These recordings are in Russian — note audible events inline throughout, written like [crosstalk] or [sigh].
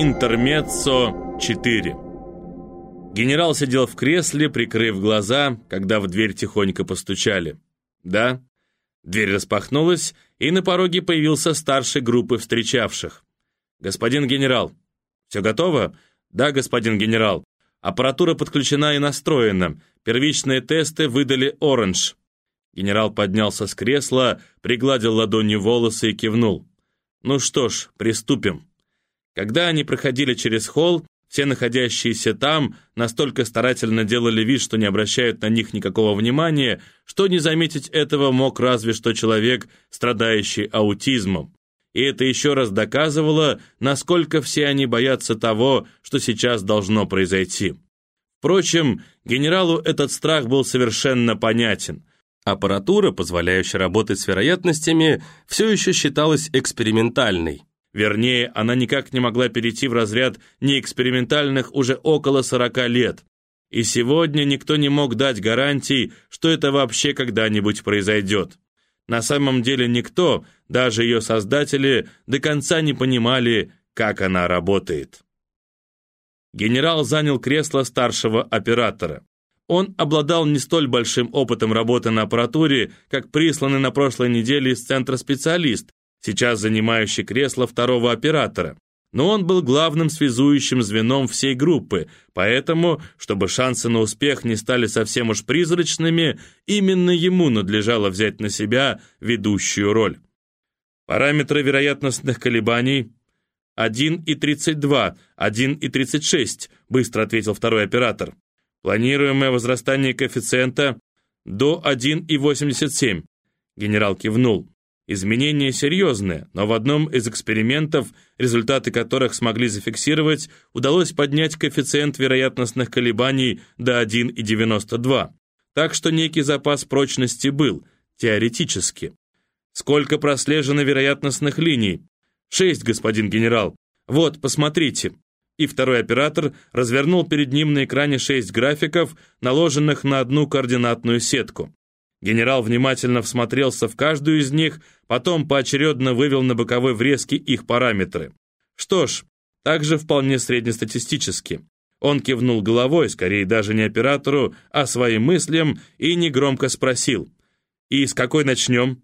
Интермеццо 4 Генерал сидел в кресле, прикрыв глаза, когда в дверь тихонько постучали. «Да?» Дверь распахнулась, и на пороге появился старший группы встречавших. «Господин генерал, все готово?» «Да, господин генерал. Аппаратура подключена и настроена. Первичные тесты выдали оранж». Генерал поднялся с кресла, пригладил ладонью волосы и кивнул. «Ну что ж, приступим». Когда они проходили через холл, все находящиеся там настолько старательно делали вид, что не обращают на них никакого внимания, что не заметить этого мог разве что человек, страдающий аутизмом. И это еще раз доказывало, насколько все они боятся того, что сейчас должно произойти. Впрочем, генералу этот страх был совершенно понятен. Аппаратура, позволяющая работать с вероятностями, все еще считалась экспериментальной. Вернее, она никак не могла перейти в разряд неэкспериментальных уже около 40 лет. И сегодня никто не мог дать гарантий, что это вообще когда-нибудь произойдет. На самом деле никто, даже ее создатели, до конца не понимали, как она работает. Генерал занял кресло старшего оператора. Он обладал не столь большим опытом работы на аппаратуре, как присланный на прошлой неделе из центра специалист, сейчас занимающий кресло второго оператора. Но он был главным связующим звеном всей группы, поэтому, чтобы шансы на успех не стали совсем уж призрачными, именно ему надлежало взять на себя ведущую роль. Параметры вероятностных колебаний 1,32, 1,36, быстро ответил второй оператор. Планируемое возрастание коэффициента до 1,87. Генерал кивнул. Изменения серьезные, но в одном из экспериментов, результаты которых смогли зафиксировать, удалось поднять коэффициент вероятностных колебаний до 1,92. Так что некий запас прочности был, теоретически. Сколько прослежено вероятностных линий? Шесть, господин генерал. Вот, посмотрите. И второй оператор развернул перед ним на экране шесть графиков, наложенных на одну координатную сетку. Генерал внимательно всмотрелся в каждую из них, потом поочередно вывел на боковой врезке их параметры. Что ж, также вполне среднестатистически. Он кивнул головой, скорее даже не оператору, а своим мыслям, и негромко спросил. «И с какой начнем?»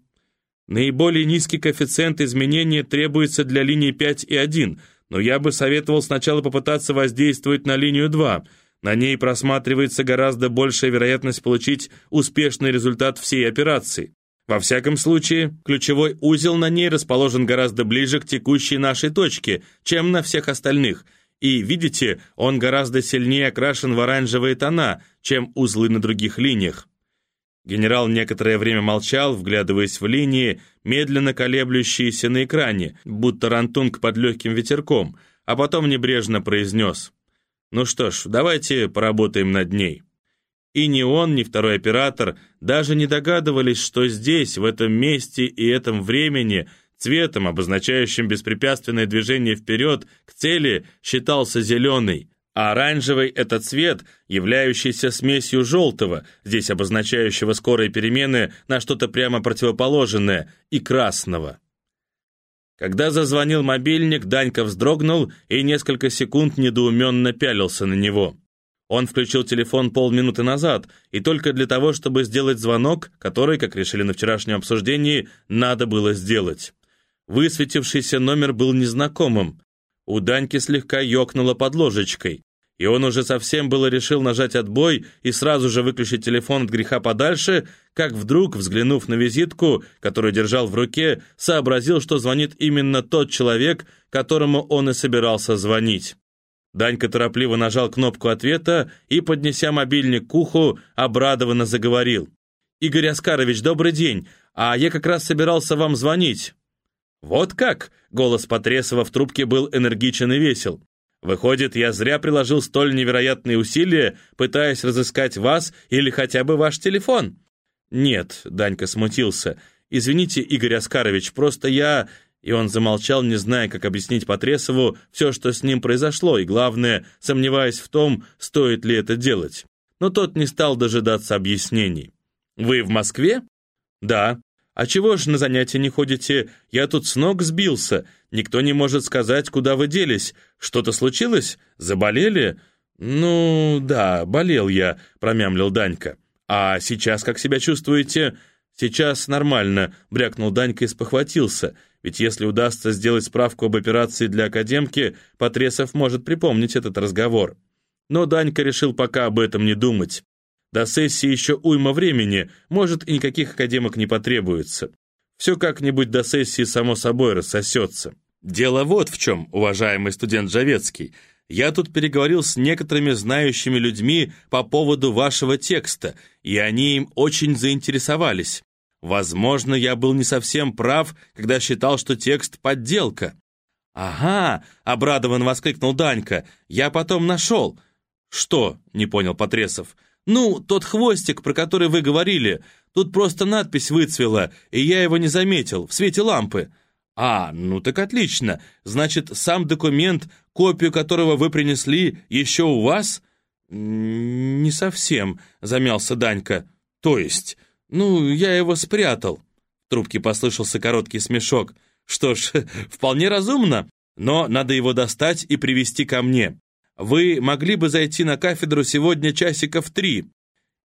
«Наиболее низкий коэффициент изменения требуется для линии 5 и 1, но я бы советовал сначала попытаться воздействовать на линию 2. На ней просматривается гораздо большая вероятность получить успешный результат всей операции. Во всяком случае, ключевой узел на ней расположен гораздо ближе к текущей нашей точке, чем на всех остальных. И, видите, он гораздо сильнее окрашен в оранжевые тона, чем узлы на других линиях. Генерал некоторое время молчал, вглядываясь в линии, медленно колеблющиеся на экране, будто рантунг под легким ветерком, а потом небрежно произнес – ну что ж, давайте поработаем над ней. И ни он, ни второй оператор даже не догадывались, что здесь, в этом месте и этом времени, цветом, обозначающим беспрепятственное движение вперед к цели, считался зеленый, а оранжевый — это цвет, являющийся смесью желтого, здесь обозначающего скорые перемены на что-то прямо противоположное, и красного. Когда зазвонил мобильник, Данька вздрогнул и несколько секунд недоуменно пялился на него. Он включил телефон полминуты назад, и только для того, чтобы сделать звонок, который, как решили на вчерашнем обсуждении, надо было сделать. Высветившийся номер был незнакомым. У Даньки слегка ёкнуло под ложечкой и он уже совсем было решил нажать отбой и сразу же выключить телефон от греха подальше, как вдруг, взглянув на визитку, которую держал в руке, сообразил, что звонит именно тот человек, которому он и собирался звонить. Данька торопливо нажал кнопку ответа и, поднеся мобильник к уху, обрадованно заговорил. «Игорь Оскарович, добрый день, а я как раз собирался вам звонить». «Вот как?» — голос Потресова в трубке был энергичен и весел. Выходит, я зря приложил столь невероятные усилия, пытаясь разыскать вас или хотя бы ваш телефон. Нет, Данька смутился. Извините, Игорь Оскарович, просто я... И он замолчал, не зная, как объяснить Потресову все, что с ним произошло, и, главное, сомневаясь в том, стоит ли это делать. Но тот не стал дожидаться объяснений. «Вы в Москве?» «Да». «А чего ж на занятия не ходите? Я тут с ног сбился. Никто не может сказать, куда вы делись. Что-то случилось? Заболели?» «Ну, да, болел я», — промямлил Данька. «А сейчас как себя чувствуете?» «Сейчас нормально», — брякнул Данька и спохватился. «Ведь если удастся сделать справку об операции для академки, Потресов может припомнить этот разговор». Но Данька решил пока об этом не думать. До сессии еще уйма времени, может, и никаких академок не потребуется. Все как-нибудь до сессии само собой рассосется. Дело вот в чем, уважаемый студент Жавецкий. Я тут переговорил с некоторыми знающими людьми по поводу вашего текста, и они им очень заинтересовались. Возможно, я был не совсем прав, когда считал, что текст — подделка. «Ага!» — обрадован воскликнул Данька. «Я потом нашел». «Что?» — не понял Потресов. «Ну, тот хвостик, про который вы говорили. Тут просто надпись выцвела, и я его не заметил, в свете лампы». «А, ну так отлично. Значит, сам документ, копию которого вы принесли, еще у вас?» «Не совсем», — замялся Данька. «То есть? Ну, я его спрятал». В трубке послышался короткий смешок. «Что ж, [laughs] вполне разумно, но надо его достать и привести ко мне. Вы могли бы зайти на кафедру сегодня часика в три».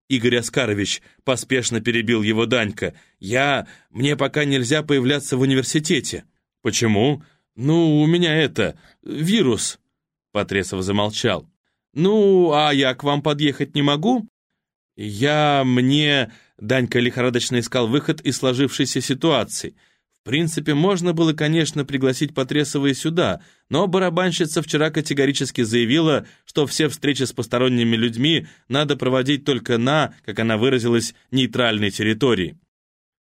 Игорь Оскарович поспешно перебил его Данька. «Я... Мне пока нельзя появляться в университете». «Почему?» «Ну, у меня это... вирус». Потресов замолчал. «Ну, а я к вам подъехать не могу?» «Я... мне...» Данька лихорадочно искал выход из сложившейся ситуации – в принципе, можно было, конечно, пригласить Потресова сюда, но барабанщица вчера категорически заявила, что все встречи с посторонними людьми надо проводить только на, как она выразилась, нейтральной территории.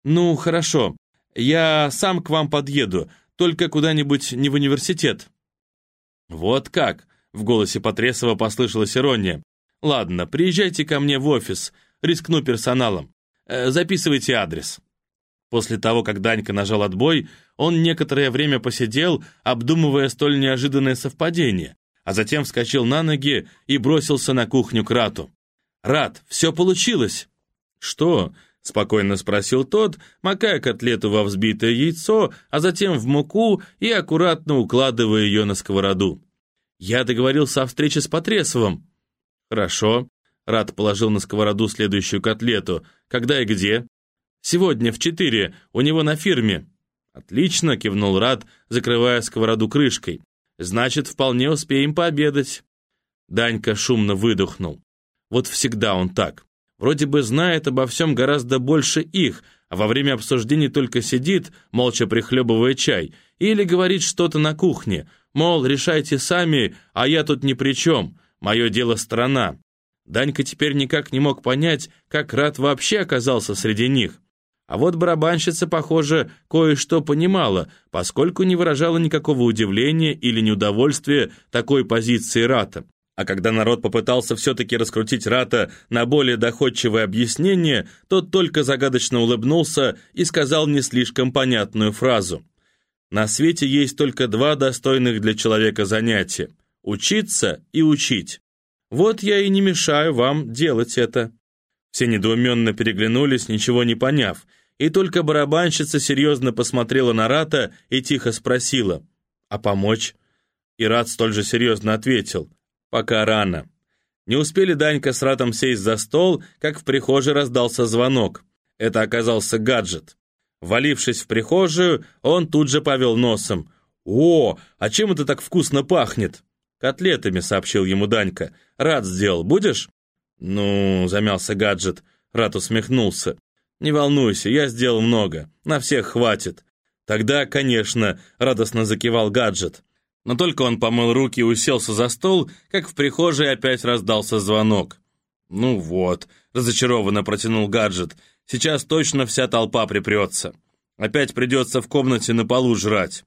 «Ну, хорошо, я сам к вам подъеду, только куда-нибудь не в университет». «Вот как?» — в голосе Потресова послышалась ирония. «Ладно, приезжайте ко мне в офис, рискну персоналом. Э, записывайте адрес». После того, как Данька нажал отбой, он некоторое время посидел, обдумывая столь неожиданное совпадение, а затем вскочил на ноги и бросился на кухню к Рату. «Рат, все получилось!» «Что?» — спокойно спросил тот, макая котлету во взбитое яйцо, а затем в муку и аккуратно укладывая ее на сковороду. «Я договорился о встрече с Потресовым». «Хорошо». Рат положил на сковороду следующую котлету. «Когда и где?» Сегодня в четыре, у него на фирме». «Отлично», — кивнул Рад, закрывая сковороду крышкой. «Значит, вполне успеем пообедать». Данька шумно выдохнул. Вот всегда он так. Вроде бы знает обо всем гораздо больше их, а во время обсуждений только сидит, молча прихлебывая чай, или говорит что-то на кухне, мол, решайте сами, а я тут ни при чем, мое дело страна. Данька теперь никак не мог понять, как Рад вообще оказался среди них. А вот барабанщица, похоже, кое-что понимала, поскольку не выражала никакого удивления или неудовольствия такой позиции Рата. А когда народ попытался все-таки раскрутить Рата на более доходчивое объяснение, тот только загадочно улыбнулся и сказал не слишком понятную фразу. «На свете есть только два достойных для человека занятия – учиться и учить. Вот я и не мешаю вам делать это». Все недоуменно переглянулись, ничего не поняв, и только барабанщица серьезно посмотрела на Рата и тихо спросила «А помочь?» И Рат столь же серьезно ответил «Пока рано». Не успели Данька с Ратом сесть за стол, как в прихожей раздался звонок. Это оказался гаджет. Валившись в прихожую, он тут же повел носом. «О, а чем это так вкусно пахнет?» «Котлетами», — сообщил ему Данька. «Рад сделал, будешь?» «Ну», — замялся гаджет. Рат усмехнулся. «Не волнуйся, я сделал много. На всех хватит». Тогда, конечно, радостно закивал гаджет. Но только он помыл руки и уселся за стол, как в прихожей опять раздался звонок. «Ну вот», — разочарованно протянул гаджет, «сейчас точно вся толпа припрется. Опять придется в комнате на полу жрать».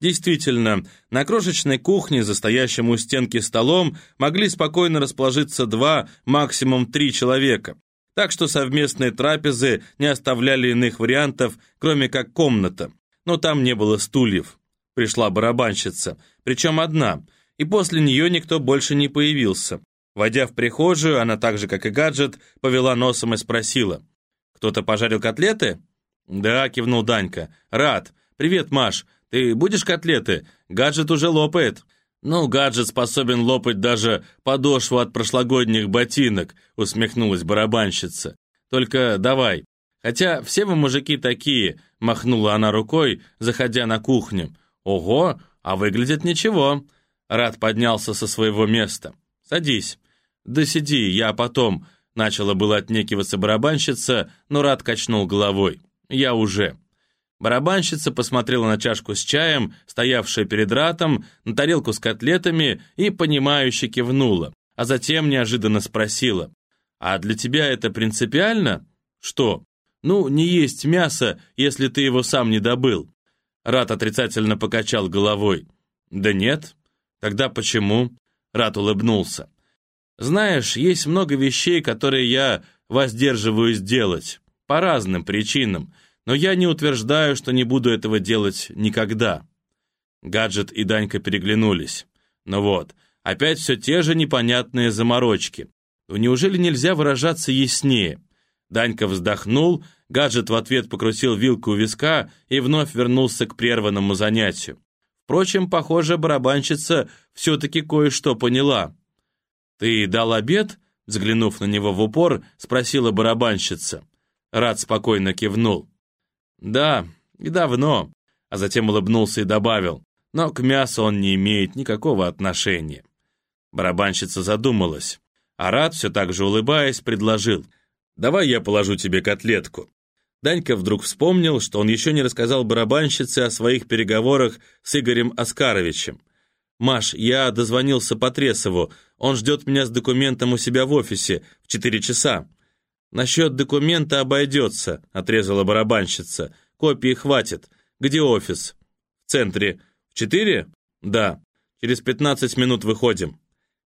Действительно, на крошечной кухне, за у стенки столом, могли спокойно расположиться два, максимум три человека. Так что совместные трапезы не оставляли иных вариантов, кроме как комната. Но там не было стульев. Пришла барабанщица, причем одна, и после нее никто больше не появился. Войдя в прихожую, она так же, как и гаджет, повела носом и спросила. «Кто-то пожарил котлеты?» «Да», — кивнул Данька. «Рад. Привет, Маш. Ты будешь котлеты? Гаджет уже лопает». «Ну, гаджет способен лопать даже подошву от прошлогодних ботинок», — усмехнулась барабанщица. «Только давай. Хотя все вы мужики такие», — махнула она рукой, заходя на кухню. «Ого, а выглядит ничего». Рад поднялся со своего места. «Садись». «Да сиди, я потом», — начала было отнекиваться барабанщица, но Рад качнул головой. «Я уже». Барабанщица посмотрела на чашку с чаем, стоявшую перед ратом, на тарелку с котлетами и, понимающе кивнула, а затем неожиданно спросила, «А для тебя это принципиально?» «Что?» «Ну, не есть мясо, если ты его сам не добыл». Рат отрицательно покачал головой. «Да нет». «Тогда почему?» Рат улыбнулся. «Знаешь, есть много вещей, которые я воздерживаюсь делать. По разным причинам но я не утверждаю, что не буду этого делать никогда». Гаджет и Данька переглянулись. Ну вот, опять все те же непонятные заморочки. Ну неужели нельзя выражаться яснее? Данька вздохнул, гаджет в ответ покрутил вилку у виска и вновь вернулся к прерванному занятию. Впрочем, похоже, барабанщица все-таки кое-что поняла. «Ты дал обед?» Взглянув на него в упор, спросила барабанщица. Рад спокойно кивнул. «Да, и давно», а затем улыбнулся и добавил, «но к мясу он не имеет никакого отношения». Барабанщица задумалась, а Рад, все так же улыбаясь, предложил, «Давай я положу тебе котлетку». Данька вдруг вспомнил, что он еще не рассказал барабанщице о своих переговорах с Игорем Оскаровичем. «Маш, я дозвонился Потресову, он ждет меня с документом у себя в офисе в четыре часа. «Насчет документа обойдется», — отрезала барабанщица. «Копии хватит. Где офис?» «В центре. В четыре?» «Да. Через пятнадцать минут выходим».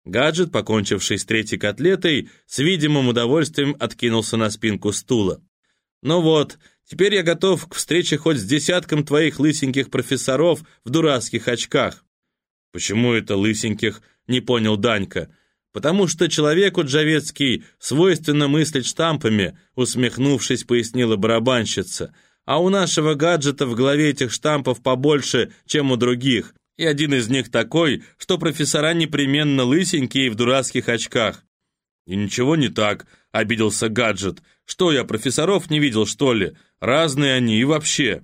Гаджет, покончивший с третьей котлетой, с видимым удовольствием откинулся на спинку стула. «Ну вот, теперь я готов к встрече хоть с десятком твоих лысеньких профессоров в дурацких очках». «Почему это лысеньких?» — не понял Данька. «Потому что человеку, Джавецкий, свойственно мыслить штампами», усмехнувшись, пояснила барабанщица. «А у нашего гаджета в голове этих штампов побольше, чем у других. И один из них такой, что профессора непременно лысенькие в дурацких очках». «И ничего не так», — обиделся гаджет. «Что, я профессоров не видел, что ли? Разные они и вообще».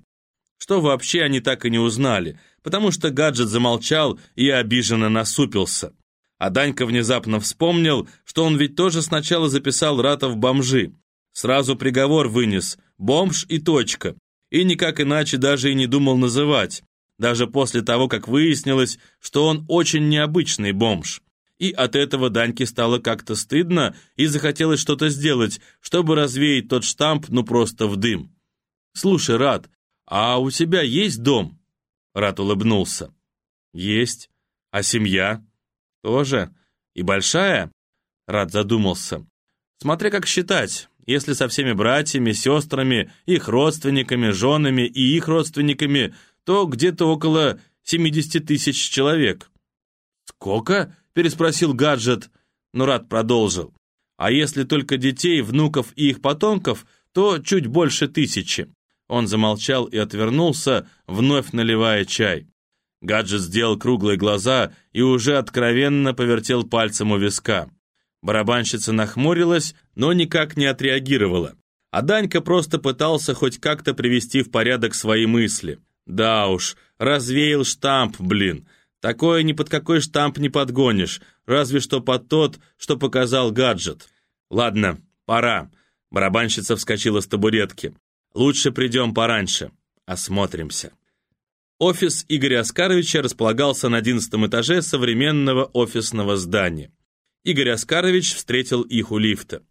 Что вообще они так и не узнали, потому что гаджет замолчал и обиженно насупился. А Данька внезапно вспомнил, что он ведь тоже сначала записал Рата в бомжи. Сразу приговор вынес «бомж» и точка. И никак иначе даже и не думал называть. Даже после того, как выяснилось, что он очень необычный бомж. И от этого Даньке стало как-то стыдно и захотелось что-то сделать, чтобы развеять тот штамп ну просто в дым. «Слушай, Рат, а у тебя есть дом?» Рат улыбнулся. «Есть. А семья?» «Тоже? И большая?» Рад задумался. «Смотря как считать. Если со всеми братьями, сестрами, их родственниками, женами и их родственниками, то где-то около 70 тысяч человек». «Сколько?» – переспросил гаджет. Но Рад продолжил. «А если только детей, внуков и их потомков, то чуть больше тысячи». Он замолчал и отвернулся, вновь наливая чай. Гаджет сделал круглые глаза и уже откровенно повертел пальцем у виска. Барабанщица нахмурилась, но никак не отреагировала. А Данька просто пытался хоть как-то привести в порядок свои мысли. Да уж, развеял штамп, блин. Такое ни под какой штамп не подгонишь, разве что под тот, что показал гаджет. Ладно, пора. Барабанщица вскочила с табуретки. Лучше придем пораньше. Осмотримся. Офис Игоря Оскаровича располагался на одиннадцатом этаже современного офисного здания. Игорь Оскарович встретил их у лифта.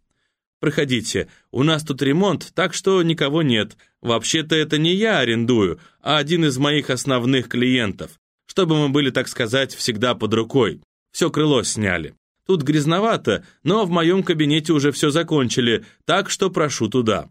«Проходите, у нас тут ремонт, так что никого нет. Вообще-то это не я арендую, а один из моих основных клиентов, чтобы мы были, так сказать, всегда под рукой. Все крыло сняли. Тут грязновато, но в моем кабинете уже все закончили, так что прошу туда».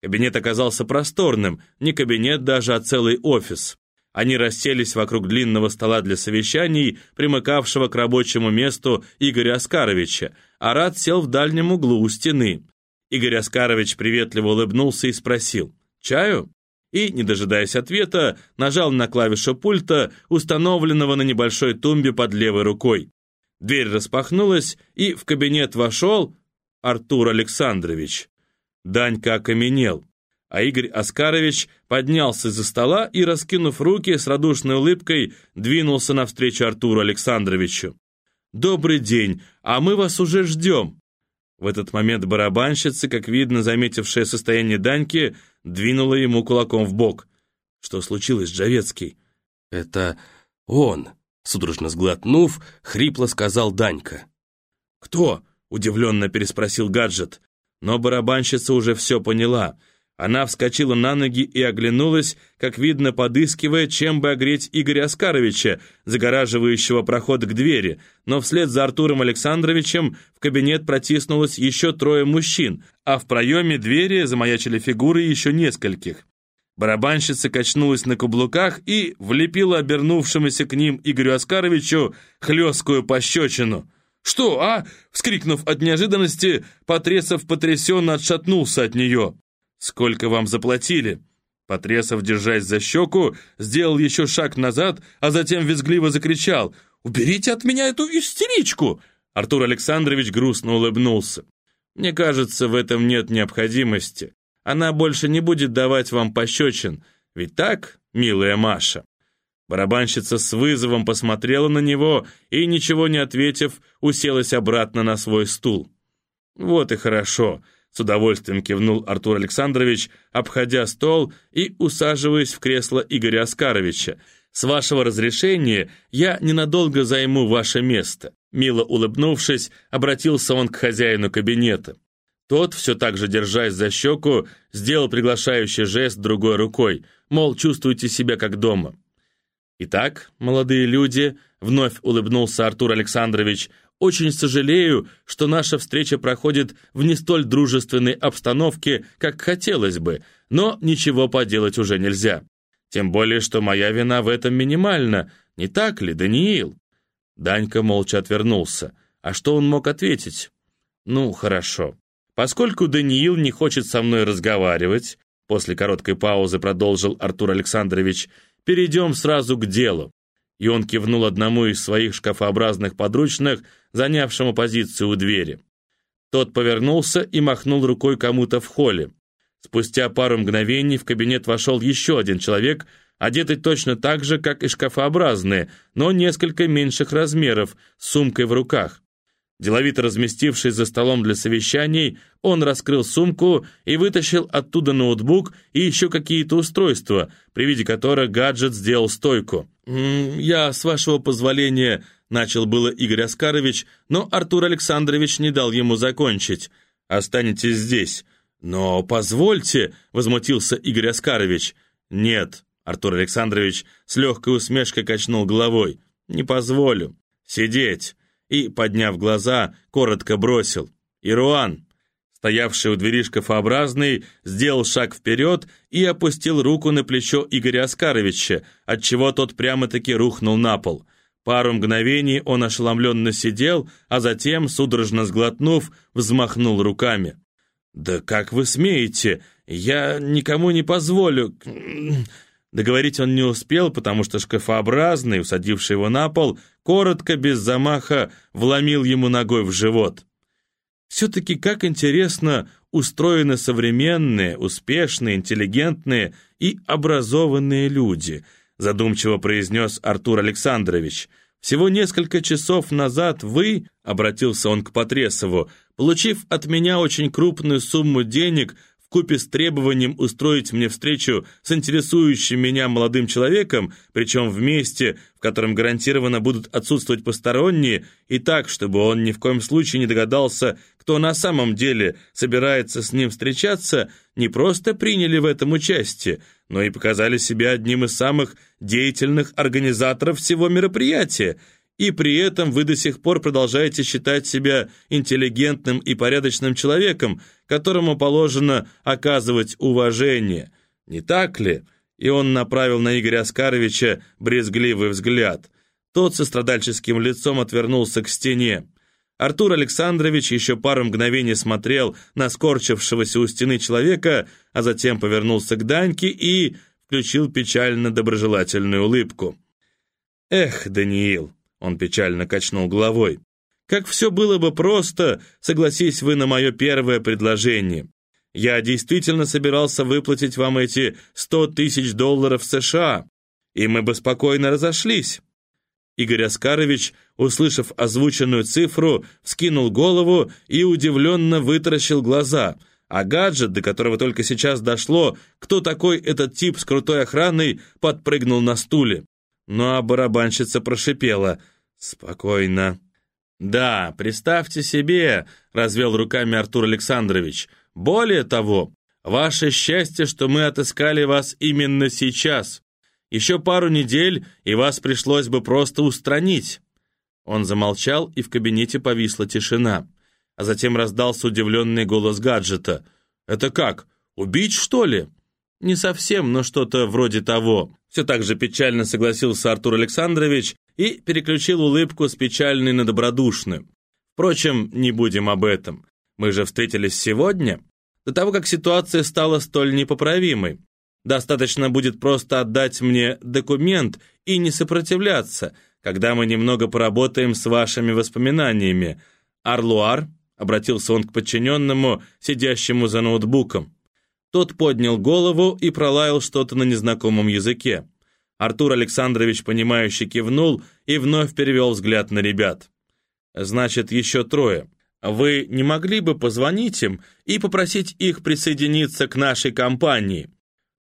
Кабинет оказался просторным, не кабинет даже, а целый офис. Они расселись вокруг длинного стола для совещаний, примыкавшего к рабочему месту Игоря Оскаровича, а сел в дальнем углу у стены. Игорь Оскарович приветливо улыбнулся и спросил, Чаю?» И, не дожидаясь ответа, нажал на клавишу пульта, установленного на небольшой тумбе под левой рукой. Дверь распахнулась, и в кабинет вошел Артур Александрович. Данька окаменел, а Игорь Оскарович поднялся из-за стола и, раскинув руки, с радушной улыбкой двинулся навстречу Артуру Александровичу. «Добрый день, а мы вас уже ждем!» В этот момент барабанщица, как видно, заметившая состояние Даньки, двинула ему кулаком в бок. «Что случилось, Джавецкий?» «Это он!» Судорожно сглотнув, хрипло сказал Данька. «Кто?» — удивленно переспросил гаджет. Но барабанщица уже все поняла. Она вскочила на ноги и оглянулась, как видно, подыскивая, чем бы огреть Игоря Оскаровича, загораживающего проход к двери, но вслед за Артуром Александровичем в кабинет протиснулось еще трое мужчин, а в проеме двери замаячили фигуры еще нескольких. Барабанщица качнулась на каблуках и влепила обернувшемуся к ним Игорю Оскаровичу хлесткую пощечину. «Что, а?» — вскрикнув от неожиданности, Потресов потрясенно отшатнулся от нее. «Сколько вам заплатили?» Потресов, держась за щеку, сделал еще шаг назад, а затем визгливо закричал «Уберите от меня эту истеричку!» Артур Александрович грустно улыбнулся. «Мне кажется, в этом нет необходимости. Она больше не будет давать вам пощечин. Ведь так, милая Маша?» Барабанщица с вызовом посмотрела на него и, ничего не ответив, уселась обратно на свой стул. «Вот и хорошо», — с удовольствием кивнул Артур Александрович, обходя стол и усаживаясь в кресло Игоря Оскаровича. «С вашего разрешения я ненадолго займу ваше место». Мило улыбнувшись, обратился он к хозяину кабинета. Тот, все так же держась за щеку, сделал приглашающий жест другой рукой, мол, чувствуйте себя как дома. «Итак, молодые люди», — вновь улыбнулся Артур Александрович, «очень сожалею, что наша встреча проходит в не столь дружественной обстановке, как хотелось бы, но ничего поделать уже нельзя. Тем более, что моя вина в этом минимальна, не так ли, Даниил?» Данька молча отвернулся. А что он мог ответить? «Ну, хорошо. Поскольку Даниил не хочет со мной разговаривать, после короткой паузы продолжил Артур Александрович, перейдем сразу к делу. И он кивнул одному из своих шкафообразных подручных, занявшему позицию у двери. Тот повернулся и махнул рукой кому-то в холле. Спустя пару мгновений в кабинет вошел еще один человек, одетый точно так же, как и шкафообразные, но несколько меньших размеров, с сумкой в руках. Деловито разместившись за столом для совещаний, он раскрыл сумку и вытащил оттуда ноутбук и еще какие-то устройства, при виде которых гаджет сделал стойку. «Я, с вашего позволения...» — начал было Игорь Оскарович, но Артур Александрович не дал ему закончить. «Останетесь здесь». «Но позвольте», — возмутился Игорь Оскарович. «Нет», — Артур Александрович с легкой усмешкой качнул головой. «Не позволю. Сидеть» и, подняв глаза, коротко бросил. «Ируан!» Стоявший у двери шкафообразный сделал шаг вперед и опустил руку на плечо Игоря Оскаровича, отчего тот прямо-таки рухнул на пол. Пару мгновений он ошеломленно сидел, а затем, судорожно сглотнув, взмахнул руками. «Да как вы смеете? Я никому не позволю...» Договорить он не успел, потому что шкафообразный, усадивший его на пол, коротко, без замаха, вломил ему ногой в живот. Все-таки как интересно устроены современные, успешные, интеллигентные и образованные люди, задумчиво произнес Артур Александрович. Всего несколько часов назад вы, обратился он к Потресову, получив от меня очень крупную сумму денег, вкупе с требованием устроить мне встречу с интересующим меня молодым человеком, причем в месте, в котором гарантированно будут отсутствовать посторонние, и так, чтобы он ни в коем случае не догадался, кто на самом деле собирается с ним встречаться, не просто приняли в этом участие, но и показали себя одним из самых деятельных организаторов всего мероприятия – и при этом вы до сих пор продолжаете считать себя интеллигентным и порядочным человеком, которому положено оказывать уважение. Не так ли?» И он направил на Игоря Оскаровича брезгливый взгляд. Тот со страдальческим лицом отвернулся к стене. Артур Александрович еще пару мгновений смотрел на скорчившегося у стены человека, а затем повернулся к Даньке и включил печально-доброжелательную улыбку. «Эх, Даниил!» — он печально качнул головой. «Как все было бы просто, согласись вы на мое первое предложение. Я действительно собирался выплатить вам эти сто тысяч долларов США, и мы бы спокойно разошлись». Игорь Оскарович, услышав озвученную цифру, вскинул голову и удивленно вытаращил глаза, а гаджет, до которого только сейчас дошло, кто такой этот тип с крутой охраной, подпрыгнул на стуле. Ну а барабанщица прошипела «Спокойно». «Да, представьте себе», — развел руками Артур Александрович, — более того, ваше счастье, что мы отыскали вас именно сейчас. Еще пару недель, и вас пришлось бы просто устранить». Он замолчал, и в кабинете повисла тишина. А затем раздался удивленный голос гаджета. «Это как? Убить, что ли?» «Не совсем, но что-то вроде того». Все так же печально согласился Артур Александрович и переключил улыбку с печальной на добродушную. Впрочем, не будем об этом. Мы же встретились сегодня, до того, как ситуация стала столь непоправимой. Достаточно будет просто отдать мне документ и не сопротивляться, когда мы немного поработаем с вашими воспоминаниями. Арлуар, обратился он к подчиненному, сидящему за ноутбуком. Тот поднял голову и пролаял что-то на незнакомом языке. Артур Александрович, понимающе кивнул и вновь перевел взгляд на ребят. «Значит, еще трое. Вы не могли бы позвонить им и попросить их присоединиться к нашей компании?»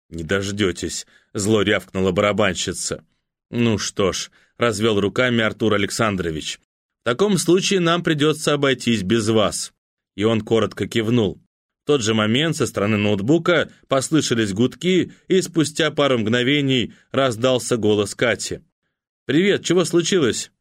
«Не дождетесь», — зло рявкнула барабанщица. «Ну что ж», — развел руками Артур Александрович, «в таком случае нам придется обойтись без вас». И он коротко кивнул. Тот же момент со стороны ноутбука послышались гудки, и спустя пару мгновений раздался голос Кати. «Привет, чего случилось?»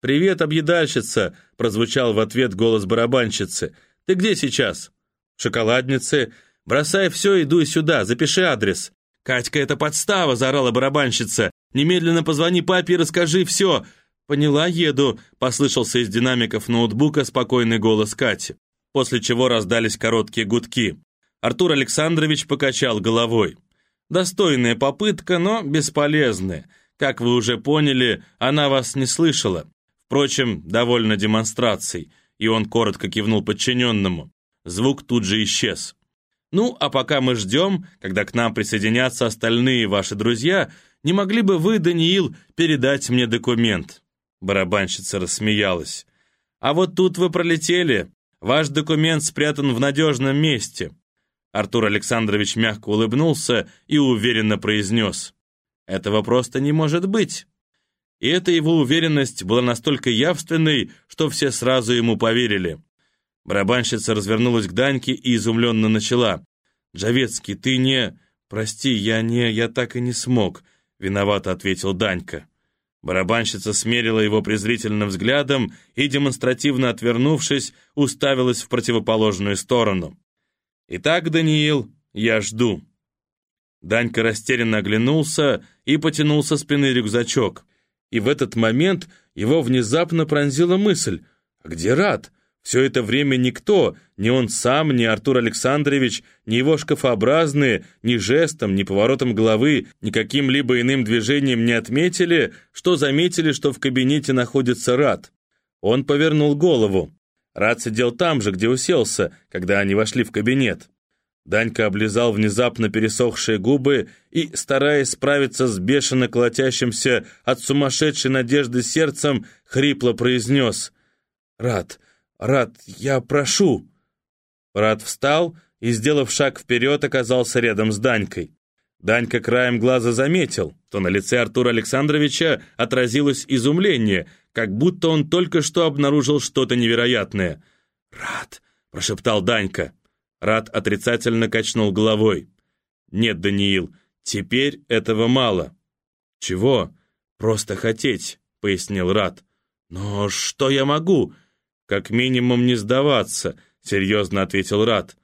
«Привет, объедальщица!» — прозвучал в ответ голос барабанщицы. «Ты где сейчас?» «В шоколаднице. Бросай все и дуй сюда, запиши адрес». «Катька, это подстава!» — заорала барабанщица. «Немедленно позвони папе и расскажи все!» «Поняла, еду», — послышался из динамиков ноутбука спокойный голос Кати, после чего раздались короткие гудки. Артур Александрович покачал головой. «Достойная попытка, но бесполезная. Как вы уже поняли, она вас не слышала. Впрочем, довольно демонстраций, и он коротко кивнул подчиненному. Звук тут же исчез. «Ну, а пока мы ждем, когда к нам присоединятся остальные ваши друзья, не могли бы вы, Даниил, передать мне документ?» Барабанщица рассмеялась. «А вот тут вы пролетели. Ваш документ спрятан в надежном месте». Артур Александрович мягко улыбнулся и уверенно произнес. «Этого просто не может быть и эта его уверенность была настолько явственной, что все сразу ему поверили. Барабанщица развернулась к Даньке и изумленно начала. «Джавецкий, ты не...» «Прости, я не... я так и не смог», — виновато ответил Данька. Барабанщица смерила его презрительным взглядом и, демонстративно отвернувшись, уставилась в противоположную сторону. «Итак, Даниил, я жду». Данька растерянно оглянулся и потянул со спины рюкзачок и в этот момент его внезапно пронзила мысль «А где Рад?» Все это время никто, ни он сам, ни Артур Александрович, ни его шкафообразные, ни жестом, ни поворотом головы, ни каким-либо иным движением не отметили, что заметили, что в кабинете находится Рад. Он повернул голову. Рад сидел там же, где уселся, когда они вошли в кабинет. Данька облизал внезапно пересохшие губы и, стараясь справиться с бешено колотящимся от сумасшедшей надежды сердцем, хрипло произнес «Рад, Рад, я прошу!» Рад встал и, сделав шаг вперед, оказался рядом с Данькой. Данька краем глаза заметил, что на лице Артура Александровича отразилось изумление, как будто он только что обнаружил что-то невероятное. «Рад!» — прошептал Данька. Рад отрицательно качнул головой. «Нет, Даниил, теперь этого мало». «Чего? Просто хотеть», — пояснил Рад. «Но что я могу?» «Как минимум не сдаваться», — серьезно ответил Рад.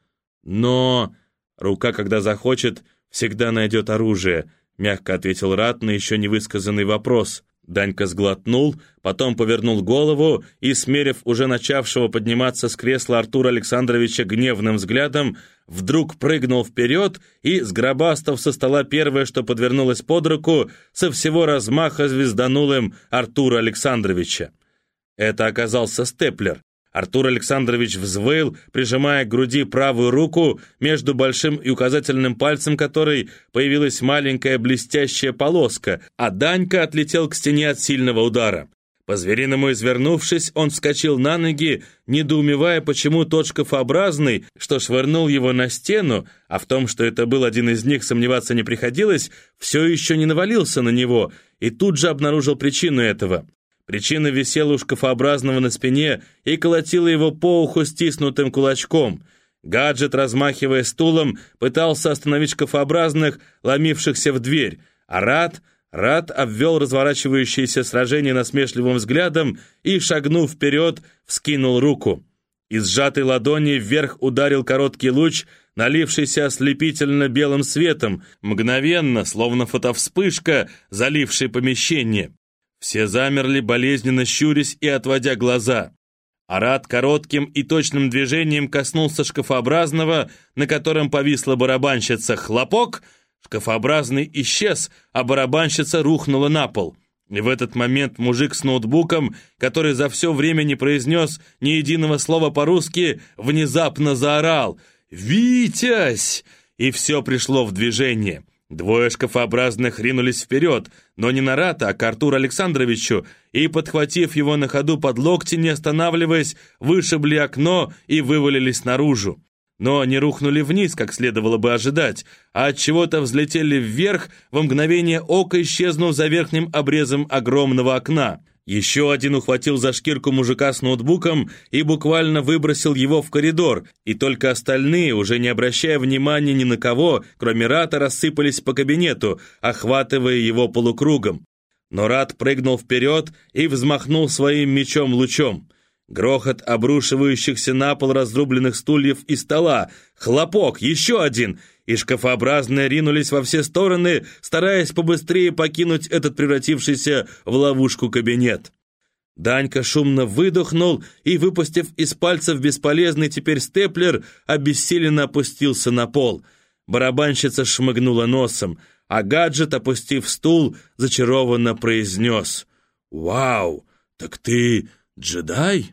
«Но...» «Рука, когда захочет, всегда найдет оружие», — мягко ответил Рад на еще не высказанный вопрос. Данька сглотнул, потом повернул голову и, смерив уже начавшего подниматься с кресла Артура Александровича гневным взглядом, вдруг прыгнул вперед и, сгробастав со стола первое, что подвернулось под руку, со всего размаха звезданул им Артура Александровича. Это оказался степлер. Артур Александрович взвыл, прижимая к груди правую руку, между большим и указательным пальцем которой появилась маленькая блестящая полоска, а Данька отлетел к стене от сильного удара. По-звериному извернувшись, он вскочил на ноги, недоумевая, почему тот шкафообразный, что швырнул его на стену, а в том, что это был один из них, сомневаться не приходилось, все еще не навалился на него, и тут же обнаружил причину этого. Причина висела у шкафообразного на спине и колотила его по уху стиснутым кулачком. Гаджет, размахивая стулом, пытался остановить шкафообразных, ломившихся в дверь, а Рад... Рад обвел разворачивающееся сражение насмешливым взглядом и, шагнув вперед, вскинул руку. Из сжатой ладони вверх ударил короткий луч, налившийся ослепительно белым светом, мгновенно, словно фотовспышка, заливший помещение. Все замерли, болезненно щурясь и отводя глаза. Арат коротким и точным движением коснулся шкафообразного, на котором повисла барабанщица. Хлопок! Шкафообразный исчез, а барабанщица рухнула на пол. И в этот момент мужик с ноутбуком, который за все время не произнес ни единого слова по-русски, внезапно заорал «Витязь!» И все пришло в движение. Двое шкафообразных ринулись вперед, но не на Рата, а к Артуру Александровичу, и, подхватив его на ходу под локти, не останавливаясь, вышибли окно и вывалились наружу. Но не рухнули вниз, как следовало бы ожидать, а от чего-то взлетели вверх, в мгновение ока исчезнув за верхним обрезом огромного окна. Еще один ухватил за шкирку мужика с ноутбуком и буквально выбросил его в коридор, и только остальные, уже не обращая внимания ни на кого, кроме Рата, рассыпались по кабинету, охватывая его полукругом. Но Рат прыгнул вперед и взмахнул своим мечом-лучом. Грохот обрушивающихся на пол разрубленных стульев и стола. Хлопок, еще один, и шкафообразные ринулись во все стороны, стараясь побыстрее покинуть этот превратившийся в ловушку кабинет. Данька шумно выдохнул и, выпустив из пальцев бесполезный теперь степлер, обессиленно опустился на пол. Барабанщица шмыгнула носом, а гаджет, опустив стул, зачарованно произнес «Вау, так ты джедай?»